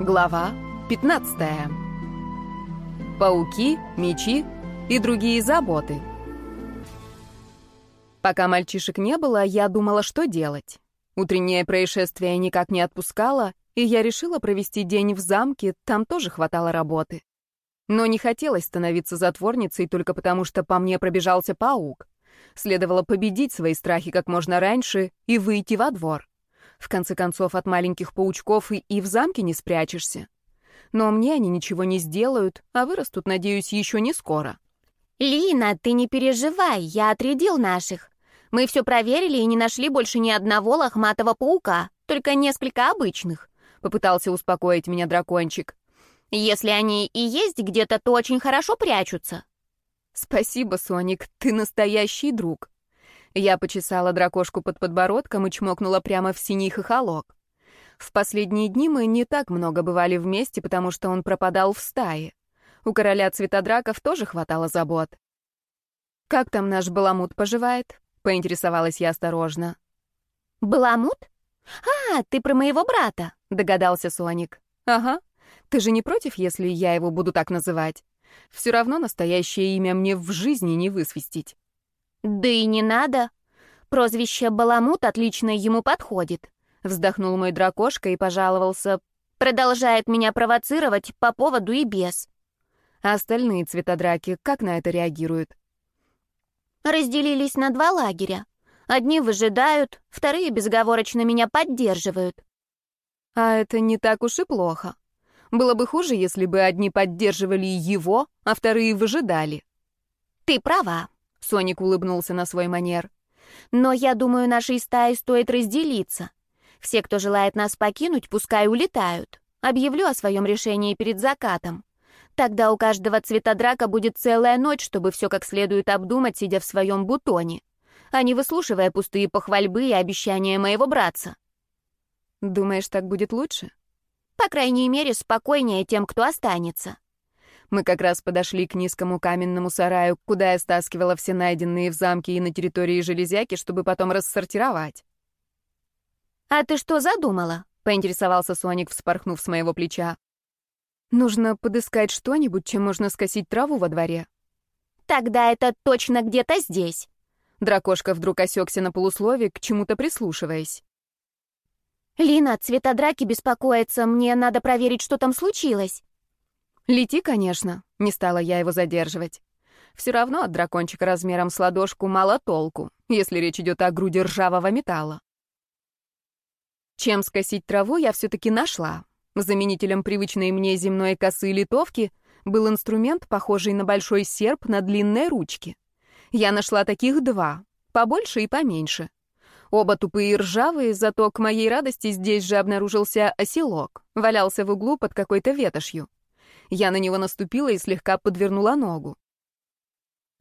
Глава 15. Пауки, мечи и другие заботы. Пока мальчишек не было, я думала, что делать. Утреннее происшествие никак не отпускало, и я решила провести день в замке, там тоже хватало работы. Но не хотелось становиться затворницей только потому, что по мне пробежался паук. Следовало победить свои страхи как можно раньше и выйти во двор. В конце концов, от маленьких паучков и, и в замке не спрячешься. Но мне они ничего не сделают, а вырастут, надеюсь, еще не скоро. «Лина, ты не переживай, я отрядил наших. Мы все проверили и не нашли больше ни одного лохматого паука, только несколько обычных», — попытался успокоить меня дракончик. «Если они и есть где-то, то очень хорошо прячутся». «Спасибо, Соник, ты настоящий друг», я почесала дракошку под подбородком и чмокнула прямо в синий хохолок. В последние дни мы не так много бывали вместе, потому что он пропадал в стае. У короля цветодраков тоже хватало забот. «Как там наш баламут поживает?» — поинтересовалась я осторожно. «Баламут? А, ты про моего брата», — догадался Соник. «Ага. Ты же не против, если я его буду так называть? Все равно настоящее имя мне в жизни не высвистить». «Да и не надо. Прозвище Баламут отлично ему подходит», — вздохнул мой дракошка и пожаловался. «Продолжает меня провоцировать по поводу и без». А остальные цветодраки как на это реагируют? Разделились на два лагеря. Одни выжидают, вторые безоговорочно меня поддерживают. А это не так уж и плохо. Было бы хуже, если бы одни поддерживали его, а вторые выжидали. Ты права. Соник улыбнулся на свой манер. «Но я думаю, нашей стае стоит разделиться. Все, кто желает нас покинуть, пускай улетают. Объявлю о своем решении перед закатом. Тогда у каждого цветодрака будет целая ночь, чтобы все как следует обдумать, сидя в своем бутоне, а не выслушивая пустые похвальбы и обещания моего братца». «Думаешь, так будет лучше?» «По крайней мере, спокойнее тем, кто останется». Мы как раз подошли к низкому каменному сараю, куда я стаскивала все найденные в замке и на территории железяки, чтобы потом рассортировать. «А ты что задумала?» — поинтересовался Соник, вспорхнув с моего плеча. «Нужно подыскать что-нибудь, чем можно скосить траву во дворе». «Тогда это точно где-то здесь». Дракошка вдруг осекся на полуслове, к чему-то прислушиваясь. «Лина, цветодраки беспокоятся, мне надо проверить, что там случилось». «Лети, конечно», — не стала я его задерживать. Все равно от дракончика размером с ладошку мало толку, если речь идет о груди ржавого металла. Чем скосить траву, я все-таки нашла. Заменителем привычной мне земной косы литовки был инструмент, похожий на большой серп на длинной ручке. Я нашла таких два, побольше и поменьше. Оба тупые и ржавые, зато к моей радости здесь же обнаружился оселок, валялся в углу под какой-то ветошью. Я на него наступила и слегка подвернула ногу.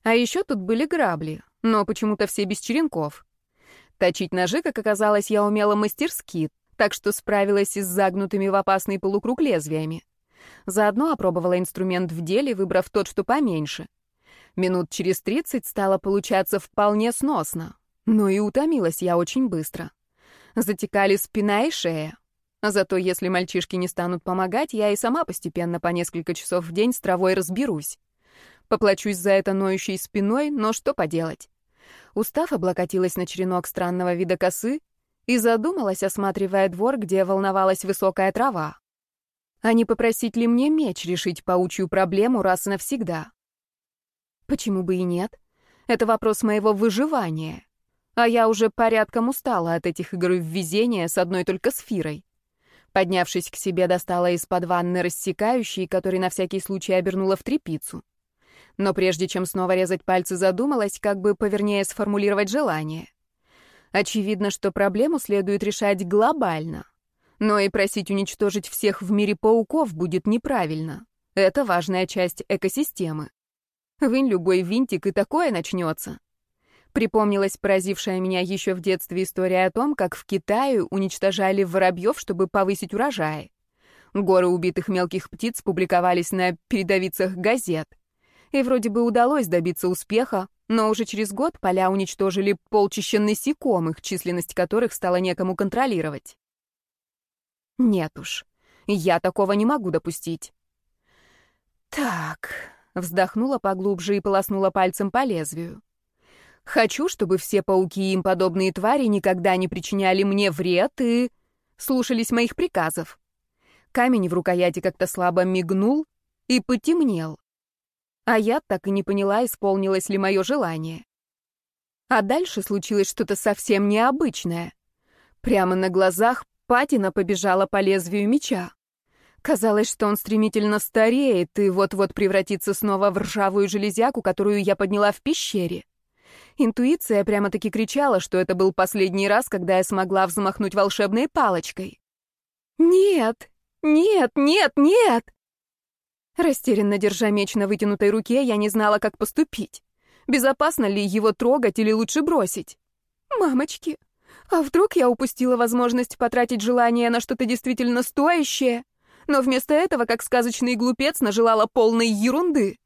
А еще тут были грабли, но почему-то все без черенков. Точить ножи, как оказалось, я умела мастерски, так что справилась и с загнутыми в опасный полукруг лезвиями. Заодно опробовала инструмент в деле, выбрав тот, что поменьше. Минут через тридцать стало получаться вполне сносно, но и утомилась я очень быстро. Затекали спина и шея. Зато если мальчишки не станут помогать, я и сама постепенно по несколько часов в день с травой разберусь. Поплачусь за это ноющей спиной, но что поделать. Устав облокотилась на черенок странного вида косы и задумалась, осматривая двор, где волновалась высокая трава. А не попросить ли мне меч решить паучью проблему раз и навсегда? Почему бы и нет? Это вопрос моего выживания. А я уже порядком устала от этих игр в везение с одной только сферой. Поднявшись к себе, достала из-под ванны рассекающий, который на всякий случай обернула в трепицу. Но прежде чем снова резать пальцы, задумалась, как бы повернее сформулировать желание. Очевидно, что проблему следует решать глобально. Но и просить уничтожить всех в мире пауков будет неправильно. Это важная часть экосистемы. Вынь любой винтик, и такое начнется. Припомнилась поразившая меня еще в детстве история о том, как в Китае уничтожали воробьев, чтобы повысить урожаи. Горы убитых мелких птиц публиковались на передовицах газет. И вроде бы удалось добиться успеха, но уже через год поля уничтожили полчища насекомых, численность которых стала некому контролировать. Нет уж. Я такого не могу допустить. Так, вздохнула поглубже и полоснула пальцем по лезвию. Хочу, чтобы все пауки и им подобные твари никогда не причиняли мне вред и слушались моих приказов. Камень в рукояти как-то слабо мигнул и потемнел. А я так и не поняла, исполнилось ли мое желание. А дальше случилось что-то совсем необычное. Прямо на глазах Патина побежала по лезвию меча. Казалось, что он стремительно стареет и вот-вот превратится снова в ржавую железяку, которую я подняла в пещере. Интуиция прямо-таки кричала, что это был последний раз, когда я смогла взмахнуть волшебной палочкой. «Нет! Нет! Нет! Нет!» Растерянно держа меч на вытянутой руке, я не знала, как поступить. Безопасно ли его трогать или лучше бросить? «Мамочки, а вдруг я упустила возможность потратить желание на что-то действительно стоящее, но вместо этого, как сказочный глупец, нажелала полной ерунды?»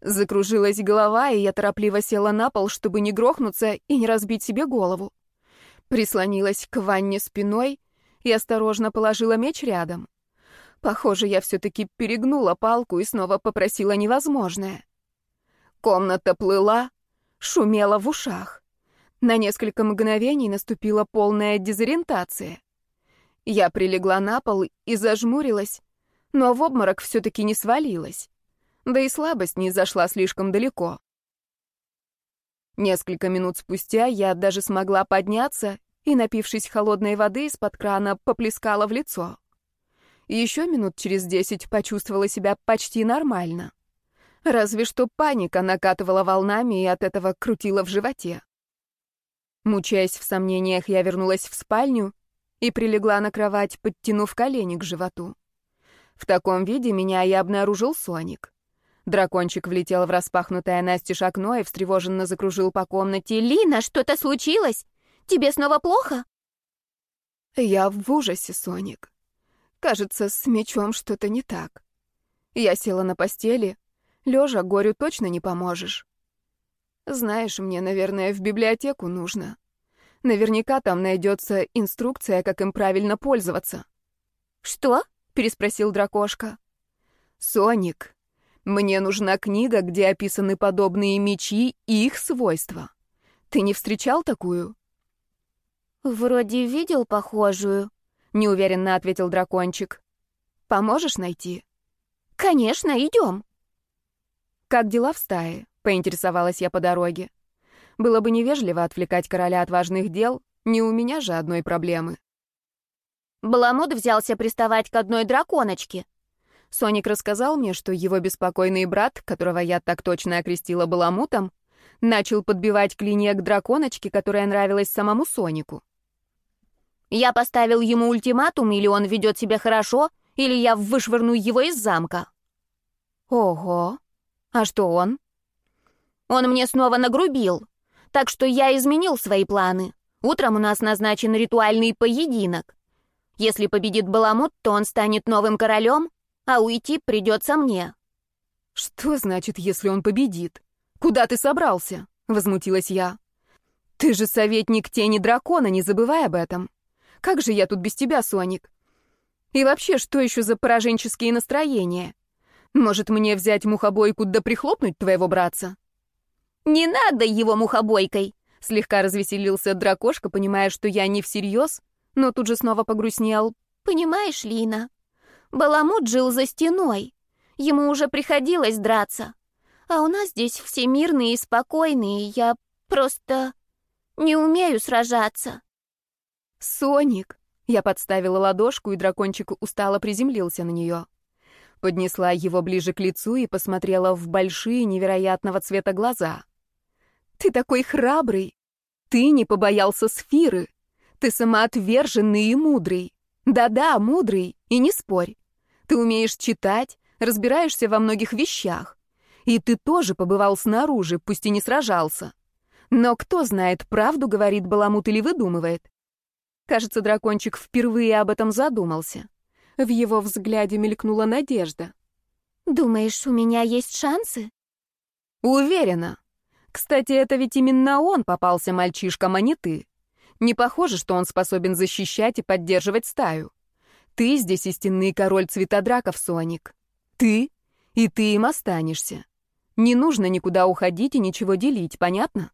Закружилась голова, и я торопливо села на пол, чтобы не грохнуться и не разбить себе голову. Прислонилась к ванне спиной и осторожно положила меч рядом. Похоже, я все-таки перегнула палку и снова попросила невозможное. Комната плыла, шумела в ушах. На несколько мгновений наступила полная дезориентация. Я прилегла на пол и зажмурилась, но в обморок все-таки не свалилась. Да и слабость не зашла слишком далеко. Несколько минут спустя я даже смогла подняться и, напившись холодной воды из-под крана, поплескала в лицо. Еще минут через десять почувствовала себя почти нормально. Разве что паника накатывала волнами и от этого крутила в животе. Мучаясь в сомнениях, я вернулась в спальню и прилегла на кровать, подтянув колени к животу. В таком виде меня и обнаружил Соник. Дракончик влетел в распахнутое настежь окно и встревоженно закружил по комнате. «Лина, что-то случилось? Тебе снова плохо?» Я в ужасе, Соник. Кажется, с мечом что-то не так. Я села на постели. Лежа горю точно не поможешь. Знаешь, мне, наверное, в библиотеку нужно. Наверняка там найдется инструкция, как им правильно пользоваться. «Что?» — переспросил дракошка. «Соник, мне нужна книга, где описаны подобные мечи и их свойства. Ты не встречал такую?» «Вроде видел похожую», неуверенно ответил дракончик. Поможешь найти? Конечно, идем. Как дела в стае? Поинтересовалась я по дороге. Было бы невежливо отвлекать короля от важных дел, не у меня же одной проблемы. Баламут взялся приставать к одной драконочке. Соник рассказал мне, что его беспокойный брат, которого я так точно окрестила Баламутом, начал подбивать клинья к драконочке, которая нравилась самому Сонику. Я поставил ему ультиматум, или он ведет себя хорошо, или я вышвырну его из замка. Ого. А что он? Он мне снова нагрубил. Так что я изменил свои планы. Утром у нас назначен ритуальный поединок. Если победит Баламут, то он станет новым королем, а уйти придется мне. Что значит, если он победит? Куда ты собрался? Возмутилась я. Ты же советник тени дракона, не забывай об этом. Как же я тут без тебя, Соник? И вообще, что еще за пораженческие настроения? Может, мне взять мухобойку да прихлопнуть твоего братца? Не надо его мухобойкой, слегка развеселился дракошка, понимая, что я не всерьез, но тут же снова погрустнел. Понимаешь, Лина, Баламут жил за стеной. Ему уже приходилось драться. А у нас здесь все мирные и спокойные. Я просто не умею сражаться. «Соник!» Я подставила ладошку, и дракончик устало приземлился на нее. Поднесла его ближе к лицу и посмотрела в большие, невероятного цвета глаза. «Ты такой храбрый! Ты не побоялся сфиры! Ты самоотверженный и мудрый! Да-да, мудрый, и не спорь! Ты умеешь читать, разбираешься во многих вещах. И ты тоже побывал снаружи, пусть и не сражался. Но кто знает, правду говорит Баламут или выдумывает? Кажется, дракончик впервые об этом задумался. В его взгляде мелькнула надежда. «Думаешь, у меня есть шансы?» «Уверена. Кстати, это ведь именно он попался мальчишкам, а не ты. Не похоже, что он способен защищать и поддерживать стаю. Ты здесь истинный король цветодраков, Соник. Ты, и ты им останешься. Не нужно никуда уходить и ничего делить, понятно?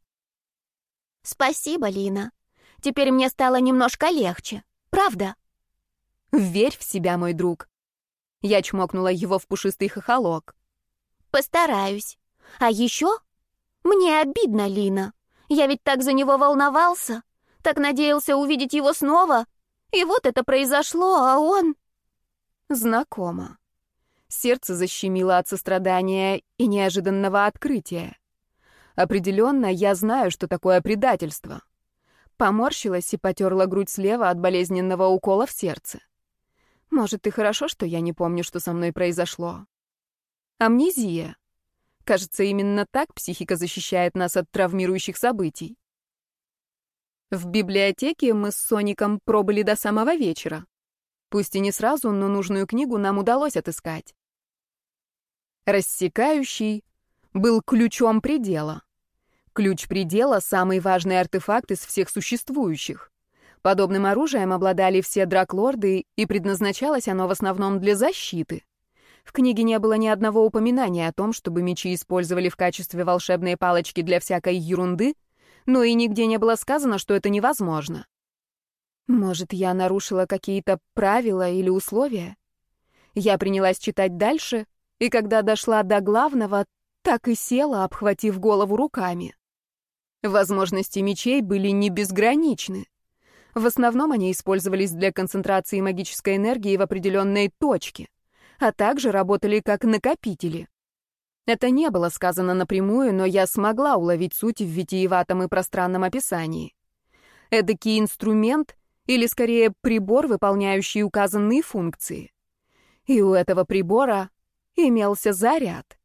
Спасибо, Лина. Теперь мне стало немножко легче. Правда? Верь в себя, мой друг. Я чмокнула его в пушистый хохолок. Постараюсь. А еще мне обидно, Лина. Я ведь так за него волновался, так надеялся увидеть его снова. И вот это произошло, а он... Знакомо. Сердце защемило от сострадания и неожиданного открытия. Определенно, я знаю, что такое предательство. Поморщилась и потерла грудь слева от болезненного укола в сердце. Может, и хорошо, что я не помню, что со мной произошло. Амнезия. Кажется, именно так психика защищает нас от травмирующих событий. В библиотеке мы с Соником пробыли до самого вечера. Пусть и не сразу, но нужную книгу нам удалось отыскать. Рассекающий был ключом предела. Ключ предела — самый важный артефакт из всех существующих. Подобным оружием обладали все драклорды, и предназначалось оно в основном для защиты. В книге не было ни одного упоминания о том, чтобы мечи использовали в качестве волшебной палочки для всякой ерунды, но и нигде не было сказано, что это невозможно. Может, я нарушила какие-то правила или условия? Я принялась читать дальше, и когда дошла до главного, так и села, обхватив голову руками. Возможности мечей были не безграничны. В основном они использовались для концентрации магической энергии в определенной точке, а также работали как накопители. Это не было сказано напрямую, но я смогла уловить суть в витиеватом и пространном описании. Эдакий инструмент, или скорее прибор, выполняющий указанные функции. И у этого прибора имелся заряд.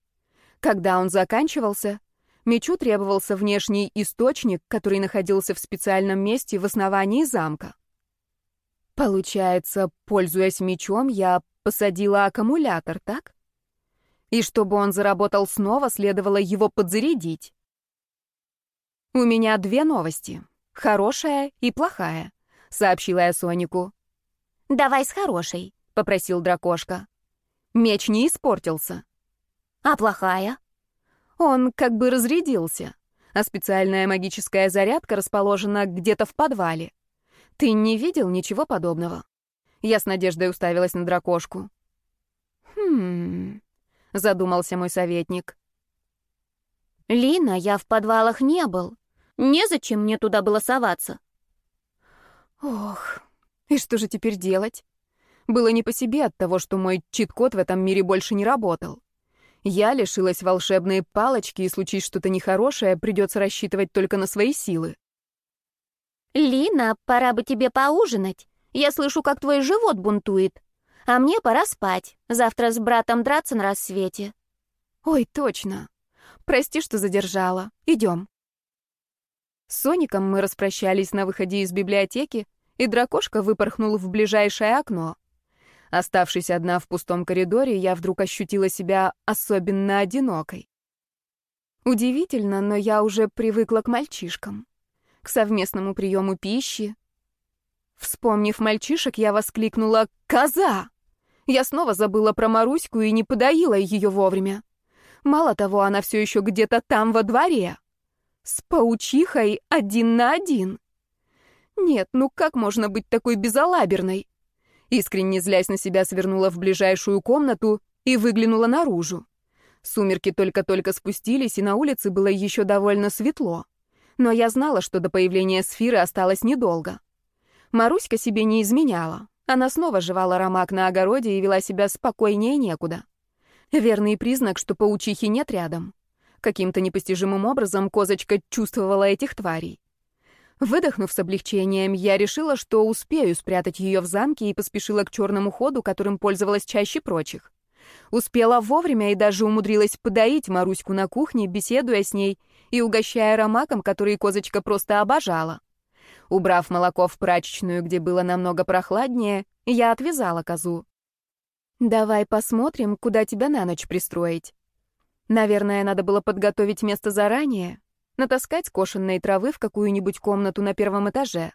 Когда он заканчивался, Мечу требовался внешний источник, который находился в специальном месте в основании замка. Получается, пользуясь мечом, я посадила аккумулятор, так? И чтобы он заработал снова, следовало его подзарядить. «У меня две новости. Хорошая и плохая», — сообщила я Сонику. «Давай с хорошей», — попросил дракошка. Меч не испортился. «А плохая?» Он как бы разрядился, а специальная магическая зарядка расположена где-то в подвале. Ты не видел ничего подобного? Я с надеждой уставилась на дракошку. Хм, задумался мой советник. Лина, я в подвалах не был. Незачем мне туда было соваться. Ох, и что же теперь делать? Было не по себе от того, что мой чит-код в этом мире больше не работал. Я лишилась волшебной палочки, и случись что-то нехорошее, придется рассчитывать только на свои силы. «Лина, пора бы тебе поужинать. Я слышу, как твой живот бунтует. А мне пора спать. Завтра с братом драться на рассвете». «Ой, точно. Прости, что задержала. Идем». С Соником мы распрощались на выходе из библиотеки, и дракошка выпорхнул в ближайшее окно. Оставшись одна в пустом коридоре, я вдруг ощутила себя особенно одинокой. Удивительно, но я уже привыкла к мальчишкам, к совместному приему пищи. Вспомнив мальчишек, я воскликнула «Коза!». Я снова забыла про Маруську и не подоила ее вовремя. Мало того, она все еще где-то там во дворе. С паучихой один на один. Нет, ну как можно быть такой безалаберной? Искренне злясь на себя, свернула в ближайшую комнату и выглянула наружу. Сумерки только-только спустились, и на улице было еще довольно светло. Но я знала, что до появления сферы осталось недолго. Маруська себе не изменяла. Она снова жевала ромак на огороде и вела себя спокойнее некуда. Верный признак, что паучихи нет рядом. Каким-то непостижимым образом козочка чувствовала этих тварей. Выдохнув с облегчением, я решила, что успею спрятать ее в замке и поспешила к черному ходу, которым пользовалась чаще прочих. Успела вовремя и даже умудрилась подоить Маруську на кухне, беседуя с ней и угощая ромаком, который козочка просто обожала. Убрав молоко в прачечную, где было намного прохладнее, я отвязала козу. «Давай посмотрим, куда тебя на ночь пристроить. Наверное, надо было подготовить место заранее, натаскать кошенной травы в какую-нибудь комнату на первом этаже.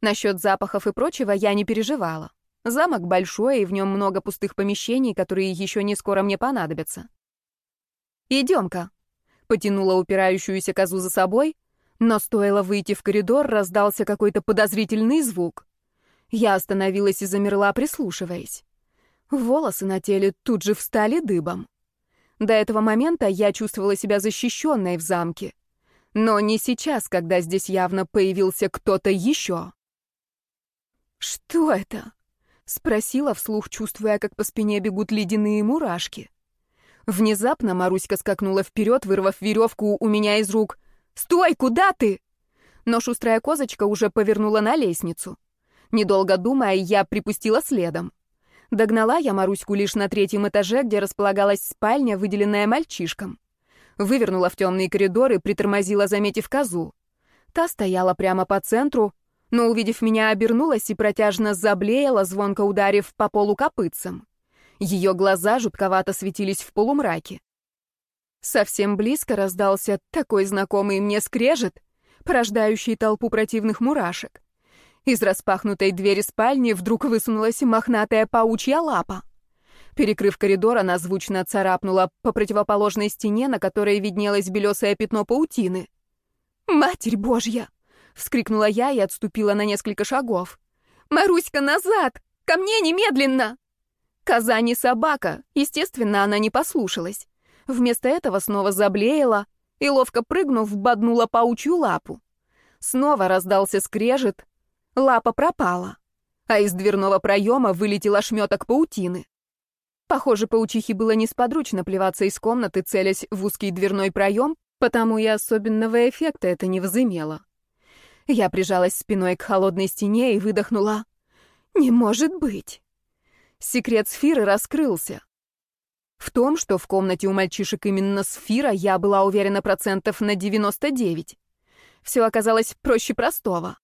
Насчет запахов и прочего я не переживала. Замок большой, и в нем много пустых помещений, которые еще не скоро мне понадобятся. «Идем-ка», — потянула упирающуюся козу за собой, но стоило выйти в коридор, раздался какой-то подозрительный звук. Я остановилась и замерла, прислушиваясь. Волосы на теле тут же встали дыбом. До этого момента я чувствовала себя защищенной в замке. Но не сейчас, когда здесь явно появился кто-то еще. «Что это?» — спросила вслух, чувствуя, как по спине бегут ледяные мурашки. Внезапно Маруська скакнула вперед, вырвав веревку у меня из рук. «Стой, куда ты?» Но шустрая козочка уже повернула на лестницу. Недолго думая, я припустила следом. Догнала я Маруську лишь на третьем этаже, где располагалась спальня, выделенная мальчишком. Вывернула в темный коридор и притормозила, заметив козу. Та стояла прямо по центру, но, увидев меня, обернулась и протяжно заблеяла, звонко ударив по полу копытцем. Ее глаза жутковато светились в полумраке. Совсем близко раздался такой знакомый мне скрежет, порождающий толпу противных мурашек. Из распахнутой двери спальни вдруг высунулась мохнатая паучья лапа. Перекрыв коридор, она звучно царапнула по противоположной стене, на которой виднелось белесое пятно паутины. «Матерь Божья!» — вскрикнула я и отступила на несколько шагов. «Маруська, назад! Ко мне немедленно!» Коза собака, естественно, она не послушалась. Вместо этого снова заблеяла и, ловко прыгнув, боднула паучью лапу. Снова раздался скрежет, лапа пропала, а из дверного проема вылетел ошметок паутины. Похоже, паучихе было несподручно плеваться из комнаты, целясь в узкий дверной проем, потому и особенного эффекта это не возымело. Я прижалась спиной к холодной стене и выдохнула. «Не может быть!» Секрет сферы раскрылся. В том, что в комнате у мальчишек именно сфера, я была уверена процентов на 99. Все оказалось проще простого.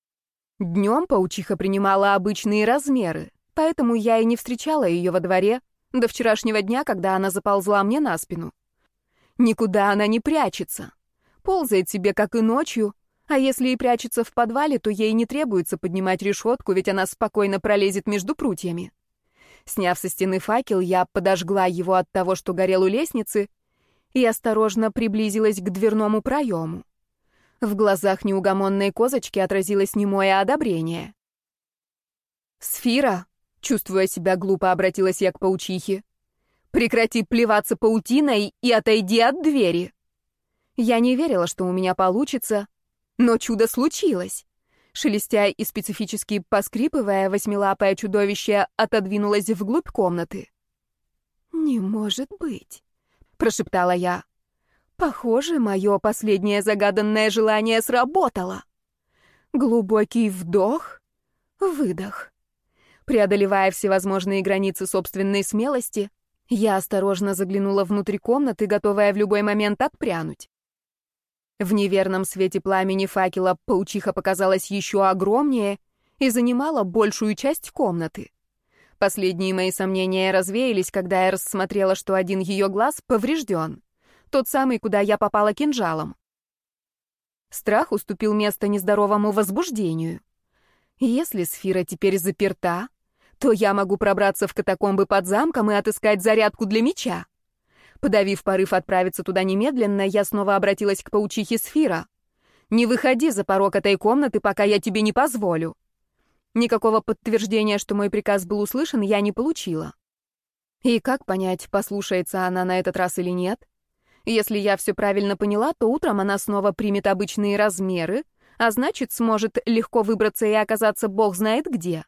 Днем паучиха принимала обычные размеры, поэтому я и не встречала ее во дворе до вчерашнего дня, когда она заползла мне на спину. Никуда она не прячется. Ползает себе, как и ночью, а если и прячется в подвале, то ей не требуется поднимать решетку, ведь она спокойно пролезет между прутьями. Сняв со стены факел, я подожгла его от того, что горел у лестницы, и осторожно приблизилась к дверному проему. В глазах неугомонной козочки отразилось немое одобрение. «Сфира!» — чувствуя себя глупо, обратилась я к паучихе. «Прекрати плеваться паутиной и отойди от двери!» Я не верила, что у меня получится, но чудо случилось. Шелестя и специфически поскрипывая, восьмилапое чудовище отодвинулось вглубь комнаты. «Не может быть», — прошептала я. Похоже, мое последнее загаданное желание сработало. Глубокий вдох, выдох. Преодолевая всевозможные границы собственной смелости, я осторожно заглянула внутрь комнаты, готовая в любой момент отпрянуть. В неверном свете пламени факела паучиха показалась еще огромнее и занимала большую часть комнаты. Последние мои сомнения развеялись, когда я рассмотрела, что один ее глаз поврежден. Тот самый, куда я попала кинжалом. Страх уступил место нездоровому возбуждению. Если сфера теперь заперта, то я могу пробраться в катакомбы под замком и отыскать зарядку для меча. Подавив порыв отправиться туда немедленно, я снова обратилась к паучихе Сфира. «Не выходи за порог этой комнаты, пока я тебе не позволю». Никакого подтверждения, что мой приказ был услышан, я не получила. И как понять, послушается она на этот раз или нет? Если я все правильно поняла, то утром она снова примет обычные размеры, а значит, сможет легко выбраться и оказаться бог знает где.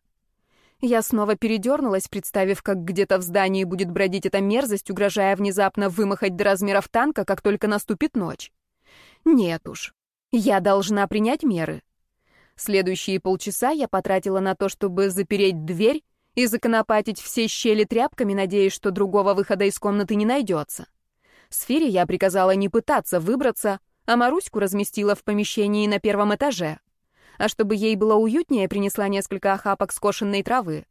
Я снова передернулась, представив, как где-то в здании будет бродить эта мерзость, угрожая внезапно вымахать до размеров танка, как только наступит ночь. Нет уж, я должна принять меры. Следующие полчаса я потратила на то, чтобы запереть дверь и законопатить все щели тряпками, надеясь, что другого выхода из комнаты не найдется. Сфере я приказала не пытаться выбраться, а Маруську разместила в помещении на первом этаже. А чтобы ей было уютнее, принесла несколько охапок скошенной травы.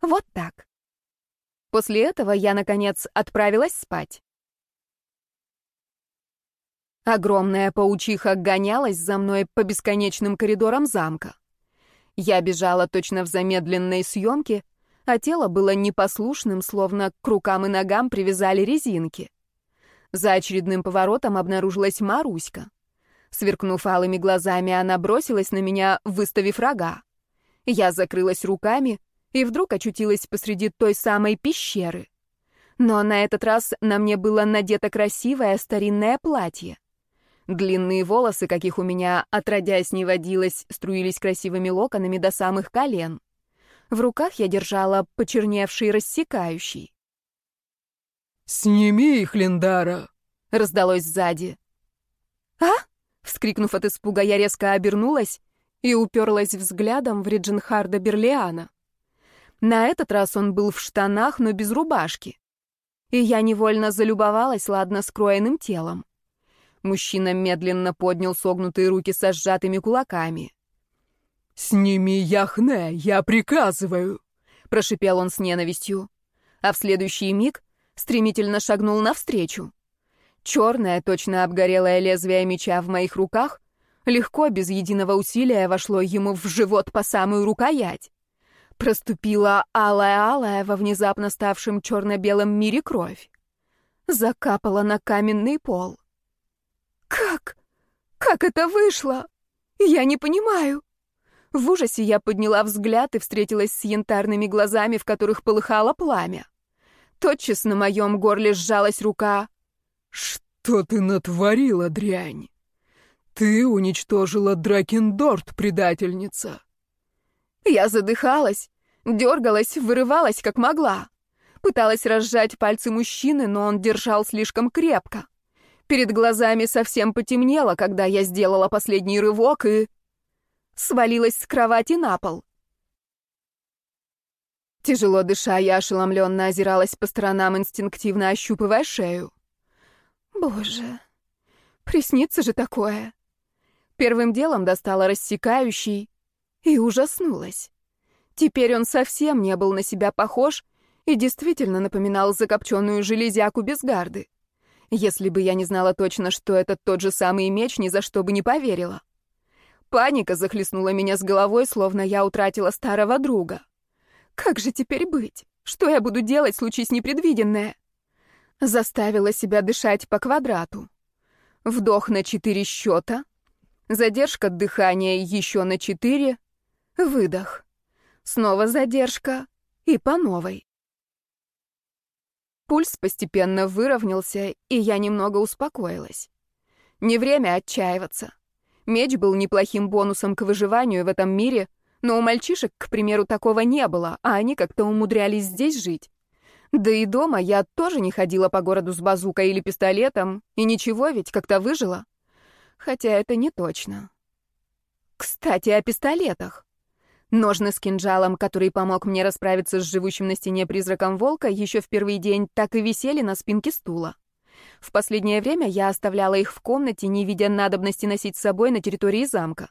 Вот так. После этого я, наконец, отправилась спать. Огромная паучиха гонялась за мной по бесконечным коридорам замка. Я бежала точно в замедленной съемке, а тело было непослушным, словно к рукам и ногам привязали резинки. За очередным поворотом обнаружилась Маруська. Сверкнув алыми глазами, она бросилась на меня, выставив рога. Я закрылась руками и вдруг очутилась посреди той самой пещеры. Но на этот раз на мне было надето красивое старинное платье. Длинные волосы, каких у меня отродясь не водилось, струились красивыми локонами до самых колен. В руках я держала почерневший рассекающий. «Сними их, Линдара!» — раздалось сзади. «А?» — вскрикнув от испуга, я резко обернулась и уперлась взглядом в Риджинхарда Берлиана. На этот раз он был в штанах, но без рубашки. И я невольно залюбовалась ладно скроенным телом. Мужчина медленно поднял согнутые руки со сжатыми кулаками. «Сними яхне, я приказываю!» — прошипел он с ненавистью. А в следующий миг стремительно шагнул навстречу. Черное, точно обгорелое лезвие меча в моих руках легко, без единого усилия, вошло ему в живот по самую рукоять. Проступила алая-алая во внезапно ставшем черно-белом мире кровь. Закапала на каменный пол. «Как? Как это вышло? Я не понимаю!» В ужасе я подняла взгляд и встретилась с янтарными глазами, в которых полыхало пламя. Тотчас на моем горле сжалась рука. «Что ты натворила, дрянь? Ты уничтожила Дракендорт, предательница!» Я задыхалась, дергалась, вырывалась, как могла. Пыталась разжать пальцы мужчины, но он держал слишком крепко. Перед глазами совсем потемнело, когда я сделала последний рывок и свалилась с кровати на пол. Тяжело дыша, я ошеломленно озиралась по сторонам, инстинктивно ощупывая шею. Боже, приснится же такое. Первым делом достала рассекающий и ужаснулась. Теперь он совсем не был на себя похож и действительно напоминал закопченную железяку без гарды. Если бы я не знала точно, что это тот же самый меч, ни за что бы не поверила. Паника захлестнула меня с головой, словно я утратила старого друга. Как же теперь быть? Что я буду делать, случись непредвиденное? Заставила себя дышать по квадрату. Вдох на четыре счета. Задержка дыхания еще на четыре. Выдох. Снова задержка. И по новой. Пульс постепенно выровнялся, и я немного успокоилась. Не время отчаиваться. Меч был неплохим бонусом к выживанию в этом мире, но у мальчишек, к примеру, такого не было, а они как-то умудрялись здесь жить. Да и дома я тоже не ходила по городу с базукой или пистолетом, и ничего ведь как-то выжила. Хотя это не точно. Кстати, о пистолетах. Ножны с кинжалом, который помог мне расправиться с живущим на стене призраком волка, еще в первый день так и висели на спинке стула. В последнее время я оставляла их в комнате, не видя надобности носить с собой на территории замка.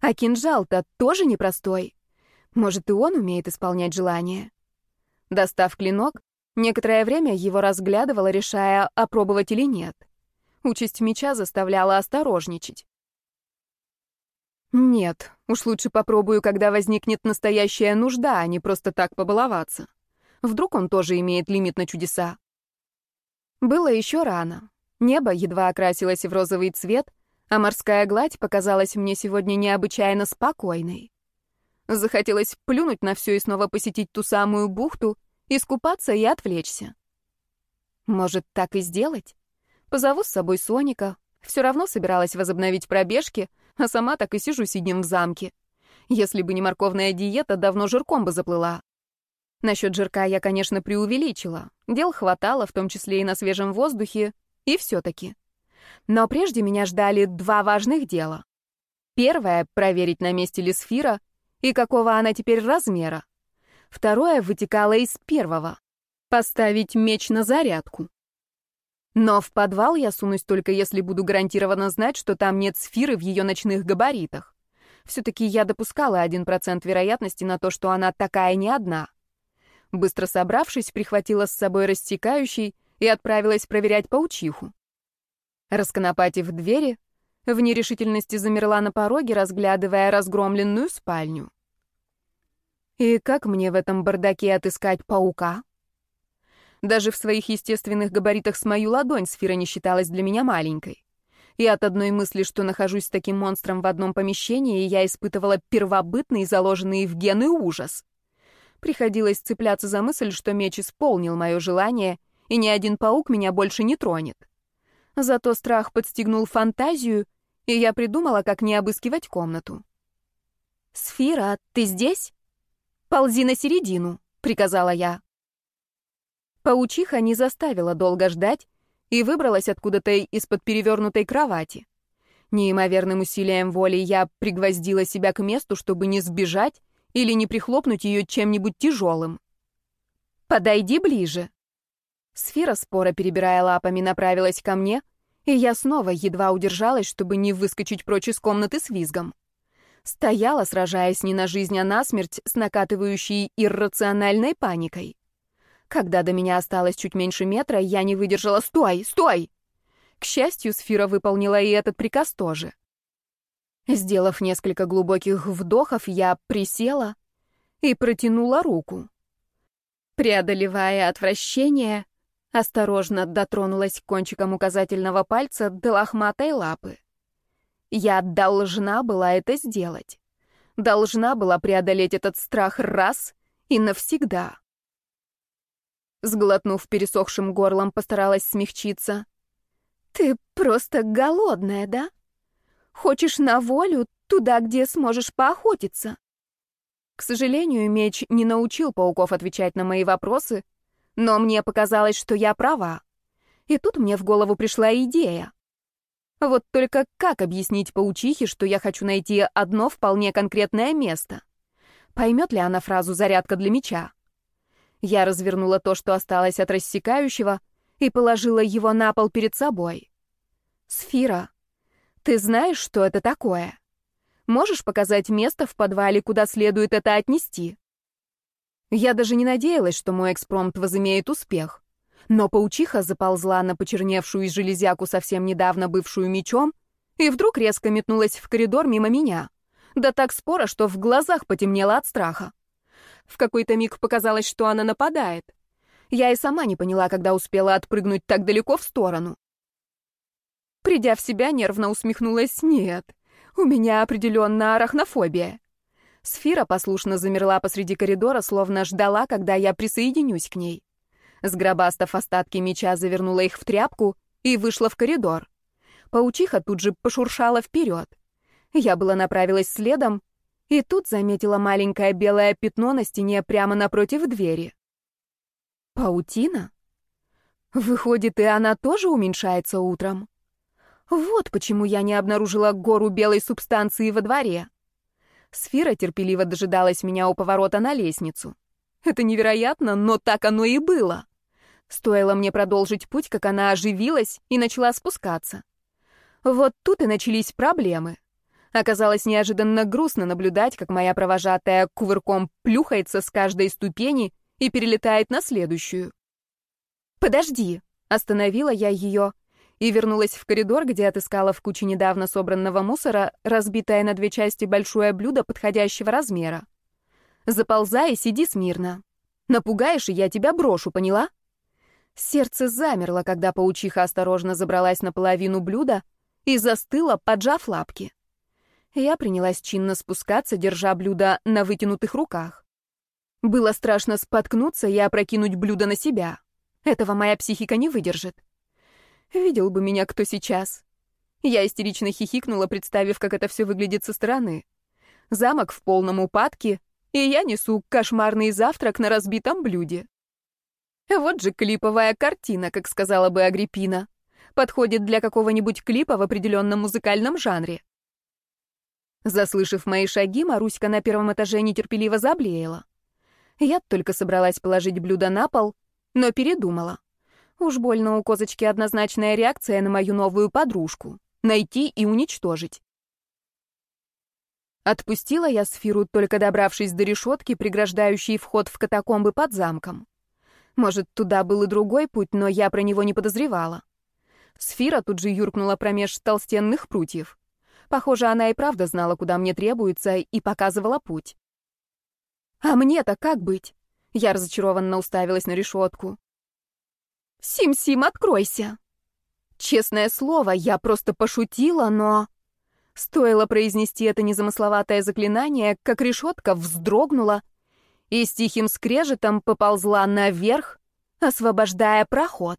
А кинжал-то тоже непростой. Может, и он умеет исполнять желания. Достав клинок, некоторое время его разглядывала, решая, опробовать или нет. Участь меча заставляла осторожничать. Нет, уж лучше попробую, когда возникнет настоящая нужда, а не просто так побаловаться. Вдруг он тоже имеет лимит на чудеса. Было еще рано. Небо едва окрасилось в розовый цвет, а морская гладь показалась мне сегодня необычайно спокойной. Захотелось плюнуть на все и снова посетить ту самую бухту, искупаться и отвлечься. Может, так и сделать? Позову с собой Соника. Все равно собиралась возобновить пробежки, а сама так и сижу сиднем в замке. Если бы не морковная диета, давно жирком бы заплыла. Насчет жирка я, конечно, преувеличила. Дел хватало, в том числе и на свежем воздухе, и все-таки. Но прежде меня ждали два важных дела. Первое — проверить, на месте ли сфера и какого она теперь размера. Второе вытекало из первого — поставить меч на зарядку. Но в подвал я сунусь только если буду гарантированно знать, что там нет сферы в ее ночных габаритах. Все-таки я допускала один процент вероятности на то, что она такая не одна. Быстро собравшись, прихватила с собой растекающий и отправилась проверять паучиху. Расконопатив двери, в нерешительности замерла на пороге, разглядывая разгромленную спальню. И как мне в этом бардаке отыскать паука? Даже в своих естественных габаритах с мою ладонь сфера не считалась для меня маленькой. И от одной мысли, что нахожусь с таким монстром в одном помещении, я испытывала первобытный, заложенный в гены ужас. Приходилось цепляться за мысль, что меч исполнил мое желание, и ни один паук меня больше не тронет. Зато страх подстегнул фантазию, и я придумала, как не обыскивать комнату. «Сфера, ты здесь?» «Ползи на середину», — приказала я. Паучиха не заставила долго ждать и выбралась откуда-то из-под перевернутой кровати. Неимоверным усилием воли я пригвоздила себя к месту, чтобы не сбежать или не прихлопнуть ее чем-нибудь тяжелым. «Подойди ближе». Сфера, спора перебирая лапами, направилась ко мне, и я снова едва удержалась, чтобы не выскочить прочь из комнаты с визгом. Стояла, сражаясь не на жизнь, а на смерть с накатывающей иррациональной паникой. Когда до меня осталось чуть меньше метра, я не выдержала «Стой! Стой!». К счастью, сфера выполнила и этот приказ тоже. Сделав несколько глубоких вдохов, я присела и протянула руку. Преодолевая отвращение, осторожно дотронулась кончиком указательного пальца до лохматой лапы. Я должна была это сделать. Должна была преодолеть этот страх раз и навсегда. Сглотнув пересохшим горлом, постаралась смягчиться. «Ты просто голодная, да? Хочешь на волю, туда, где сможешь поохотиться?» К сожалению, меч не научил пауков отвечать на мои вопросы, но мне показалось, что я права. И тут мне в голову пришла идея. Вот только как объяснить паучихе, что я хочу найти одно вполне конкретное место? Поймет ли она фразу «зарядка для меча»? Я развернула то, что осталось от рассекающего, и положила его на пол перед собой. «Сфера, ты знаешь, что это такое? Можешь показать место в подвале, куда следует это отнести?» Я даже не надеялась, что мой экспромт возымеет успех. Но паучиха заползла на почерневшую из железяку совсем недавно бывшую мечом и вдруг резко метнулась в коридор мимо меня. Да так споро, что в глазах потемнело от страха. В какой-то миг показалось, что она нападает. Я и сама не поняла, когда успела отпрыгнуть так далеко в сторону. Придя в себя, нервно усмехнулась. «Нет, у меня определенно арахнофобия». Сфера послушно замерла посреди коридора, словно ждала, когда я присоединюсь к ней. Сгробастав остатки меча, завернула их в тряпку и вышла в коридор. Паучиха тут же пошуршала вперед. Я была направилась следом, и тут заметила маленькое белое пятно на стене прямо напротив двери. Паутина? Выходит, и она тоже уменьшается утром. Вот почему я не обнаружила гору белой субстанции во дворе. Сфера терпеливо дожидалась меня у поворота на лестницу. Это невероятно, но так оно и было. Стоило мне продолжить путь, как она оживилась и начала спускаться. Вот тут и начались проблемы. Оказалось неожиданно грустно наблюдать, как моя провожатая кувырком плюхается с каждой ступени и перелетает на следующую. «Подожди!» — остановила я ее и вернулась в коридор, где отыскала в куче недавно собранного мусора разбитое на две части большое блюдо подходящего размера. «Заползай и сиди смирно. Напугаешь, и я тебя брошу, поняла?» Сердце замерло, когда паучиха осторожно забралась на половину блюда и застыла, поджав лапки. Я принялась чинно спускаться, держа блюдо на вытянутых руках. Было страшно споткнуться и опрокинуть блюдо на себя. Этого моя психика не выдержит. Видел бы меня кто сейчас. Я истерично хихикнула, представив, как это все выглядит со стороны. Замок в полном упадке, и я несу кошмарный завтрак на разбитом блюде. Вот же клиповая картина, как сказала бы Агриппина. Подходит для какого-нибудь клипа в определенном музыкальном жанре. Заслышав мои шаги, Маруська на первом этаже нетерпеливо заблеяла. Я только собралась положить блюдо на пол, но передумала. Уж больно у козочки однозначная реакция на мою новую подружку — найти и уничтожить. Отпустила я сферу, только добравшись до решетки, преграждающей вход в катакомбы под замком. Может, туда был и другой путь, но я про него не подозревала. Сфера тут же юркнула промеж толстенных прутьев. Похоже, она и правда знала, куда мне требуется, и показывала путь. А мне-то как быть? Я разочарованно уставилась на решетку. «Сим-Сим, откройся!» Честное слово, я просто пошутила, но... Стоило произнести это незамысловатое заклинание, как решетка вздрогнула и с тихим скрежетом поползла наверх, освобождая проход.